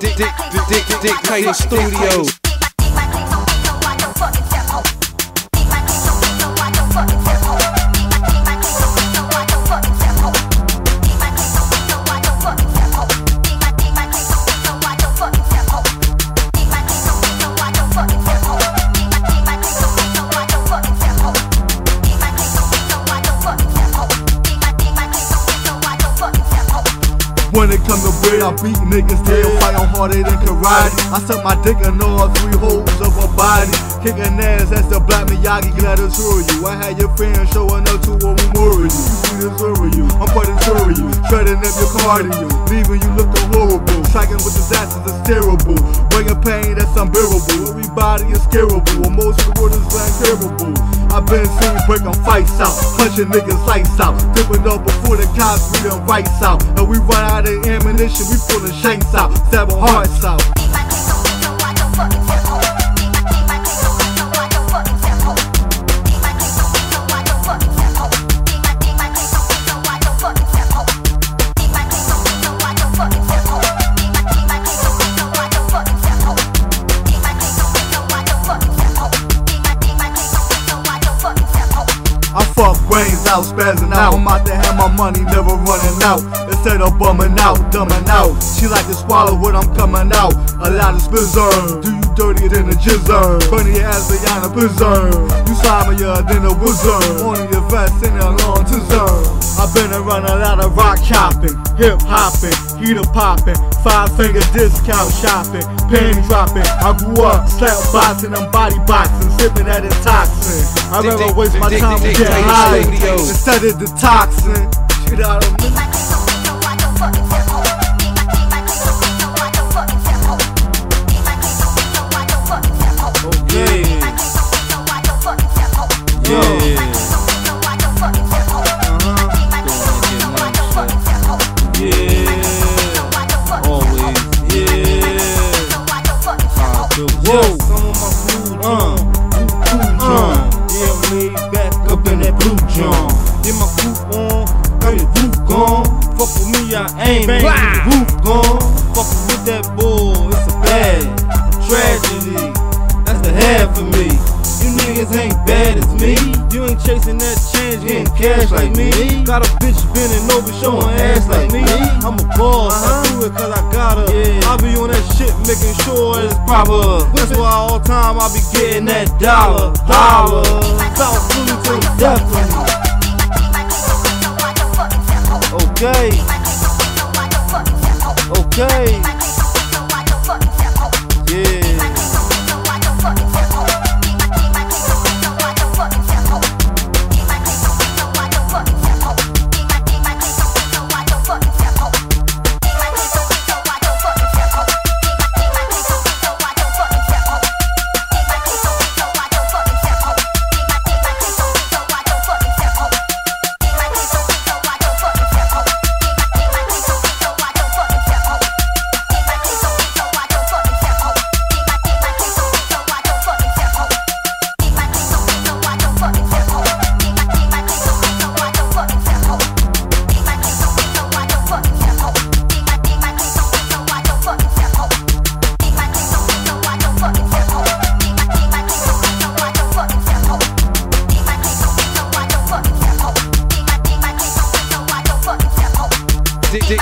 Dick, dick, dick, dick, dick, Titan Studio. When it come to bread, I beat niggas dead, fight harder than karate. I suck my dick and all three holes of her body. Kicking ass, that's the black Miyagi, to tour you. I had your friends showing up to a memorial. You see this you. I'm part you. Shredding up your cardio, leaving you looking horrible. Striking with disasters is terrible. Bringing pain that's unbearable. Everybody is scareable. Most of the world is uncurable. I've been seen breaking fights out, punching niggas lights out, dipping up before the cops we them rights out. And we run out of ammunition, we pulling shanks out, stabbing hearts out. Brains out, spazzing out. I'm out to have my money never running out. Instead of bumming out, dumbing out. She like to swallow what I'm coming out. A lot of spizzern. Do you dirtier than a jizzern? Funny as Liana Pizzern. You slimier than a wizard. On your vest and a long zern. I've been around a lot of rock chopping, hip hopping, heater popping, five finger discount shopping, panty dropping. I grew up slap boxing, I'm body boxing, sipping that toxin. I'd rather waste my time with getting high instead of detoxing. Shit out of me. Whoa. Some of my food, uh, blue John. Yeah, laid back up in that blue John. Get my coupe on, got the roof gone. Fuck with me, I ain't bang the roof gone. Fuck with that bull, it's a bad tragedy. That's the half of me. You niggas ain't bad as me. You ain't chasing that change, getting cash like me. Got a bitch bending over, showing ass like me. I'm a boss, I do it cause I gotta. I be on that shit, making sure it's proper. That's why all time I be getting that dollar, dollar. South Philly to the death. Okay, okay, Dick, dick,